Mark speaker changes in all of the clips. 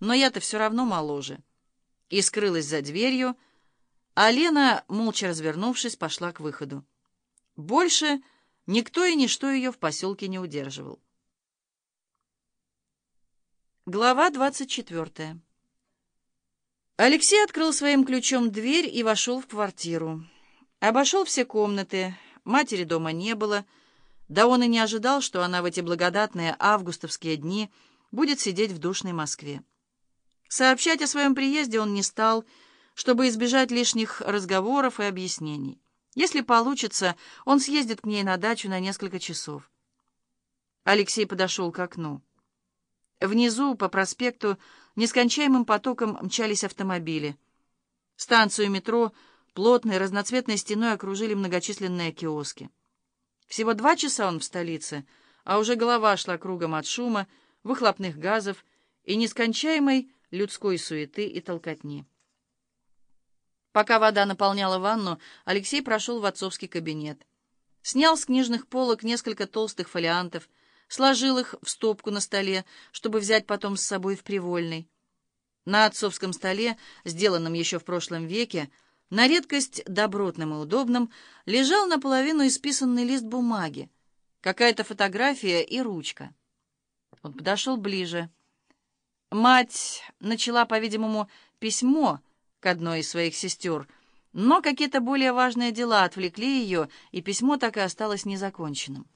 Speaker 1: но я-то все равно моложе. И скрылась за дверью, а Лена, молча развернувшись, пошла к выходу. Больше никто и ничто ее в поселке не удерживал. Глава двадцать четвертая. Алексей открыл своим ключом дверь и вошел в квартиру. Обошел все комнаты, матери дома не было, да он и не ожидал, что она в эти благодатные августовские дни будет сидеть в душной Москве. Сообщать о своем приезде он не стал, чтобы избежать лишних разговоров и объяснений. Если получится, он съездит к ней на дачу на несколько часов. Алексей подошел к окну. Внизу, по проспекту, нескончаемым потоком мчались автомобили. Станцию метро плотной разноцветной стеной окружили многочисленные киоски. Всего два часа он в столице, а уже голова шла кругом от шума, выхлопных газов и нескончаемой людской суеты и толкотни. Пока вода наполняла ванну, Алексей прошел в отцовский кабинет. Снял с книжных полок несколько толстых фолиантов, сложил их в стопку на столе, чтобы взять потом с собой в привольный. На отцовском столе, сделанном еще в прошлом веке, на редкость добротным и удобным, лежал наполовину исписанный лист бумаги, какая-то фотография и ручка. Он подошел ближе. Мать начала, по-видимому, письмо к одной из своих сестер, но какие-то более важные дела отвлекли ее, и письмо так и осталось незаконченным.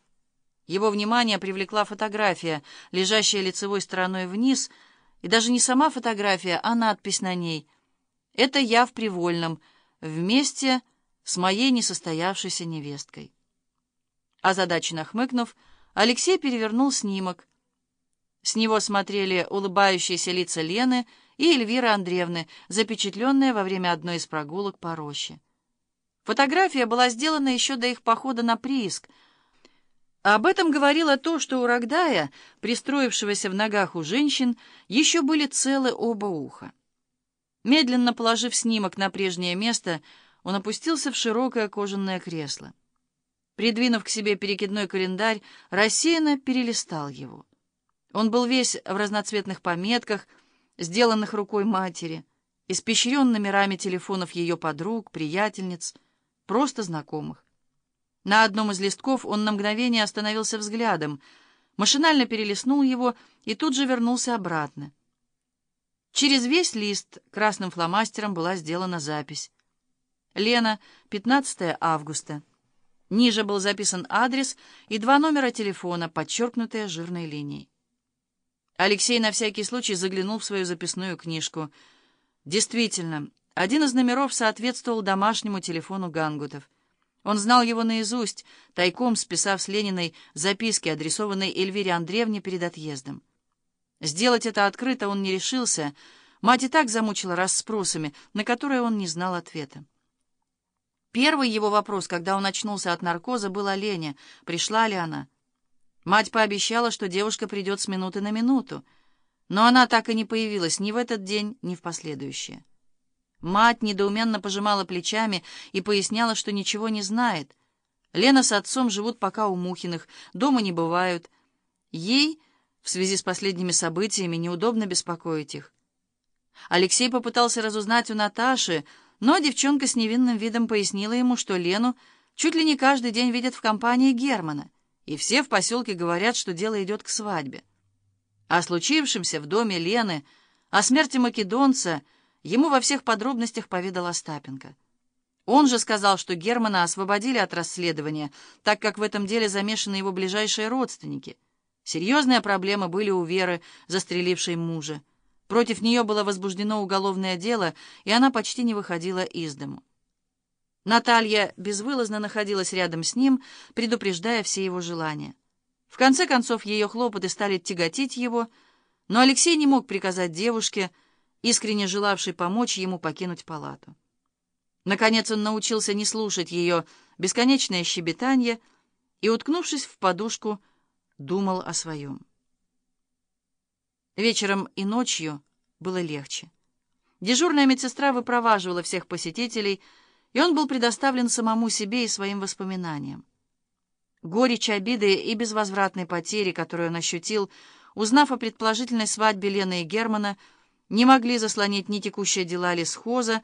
Speaker 1: Его внимание привлекла фотография, лежащая лицевой стороной вниз, и даже не сама фотография, а надпись на ней. «Это я в Привольном, вместе с моей несостоявшейся невесткой». Озадаченно хмыкнув, Алексей перевернул снимок. С него смотрели улыбающиеся лица Лены и Эльвиры Андреевны, запечатленные во время одной из прогулок по роще. Фотография была сделана еще до их похода на прииск — об этом говорило то, что у Рогдая, пристроившегося в ногах у женщин, еще были целы оба уха. Медленно положив снимок на прежнее место, он опустился в широкое кожаное кресло. Придвинув к себе перекидной календарь, рассеянно перелистал его. Он был весь в разноцветных пометках, сделанных рукой матери, испещрен номерами телефонов ее подруг, приятельниц, просто знакомых. На одном из листков он на мгновение остановился взглядом, машинально перелистнул его и тут же вернулся обратно. Через весь лист красным фломастером была сделана запись. Лена, 15 августа. Ниже был записан адрес и два номера телефона, подчеркнутые жирной линией. Алексей на всякий случай заглянул в свою записную книжку. Действительно, один из номеров соответствовал домашнему телефону Гангутов. Он знал его наизусть, тайком списав с Лениной записки, адресованной Эльвире Андреевне перед отъездом. Сделать это открыто он не решился. Мать и так замучила расспросами, на которые он не знал ответа. Первый его вопрос, когда он очнулся от наркоза, был о Лене. Пришла ли она? Мать пообещала, что девушка придет с минуты на минуту, но она так и не появилась ни в этот день, ни в последующие. Мать недоуменно пожимала плечами и поясняла, что ничего не знает. Лена с отцом живут пока у Мухиных, дома не бывают. Ей, в связи с последними событиями, неудобно беспокоить их. Алексей попытался разузнать у Наташи, но девчонка с невинным видом пояснила ему, что Лену чуть ли не каждый день видят в компании Германа, и все в поселке говорят, что дело идет к свадьбе. О случившемся в доме Лены, о смерти македонца — Ему во всех подробностях поведал Остапенко. Он же сказал, что Германа освободили от расследования, так как в этом деле замешаны его ближайшие родственники. Серьезные проблемы были у Веры, застрелившей мужа. Против нее было возбуждено уголовное дело, и она почти не выходила из дому. Наталья безвылазно находилась рядом с ним, предупреждая все его желания. В конце концов, ее хлопоты стали тяготить его, но Алексей не мог приказать девушке, искренне желавший помочь ему покинуть палату. Наконец он научился не слушать ее бесконечное щебетанье и, уткнувшись в подушку, думал о своем. Вечером и ночью было легче. Дежурная медсестра выпроваживала всех посетителей, и он был предоставлен самому себе и своим воспоминаниям. Горечь обиды и безвозвратной потери, которую он ощутил, узнав о предположительной свадьбе Лены и Германа, не могли заслонить ни текущие дела лесхоза,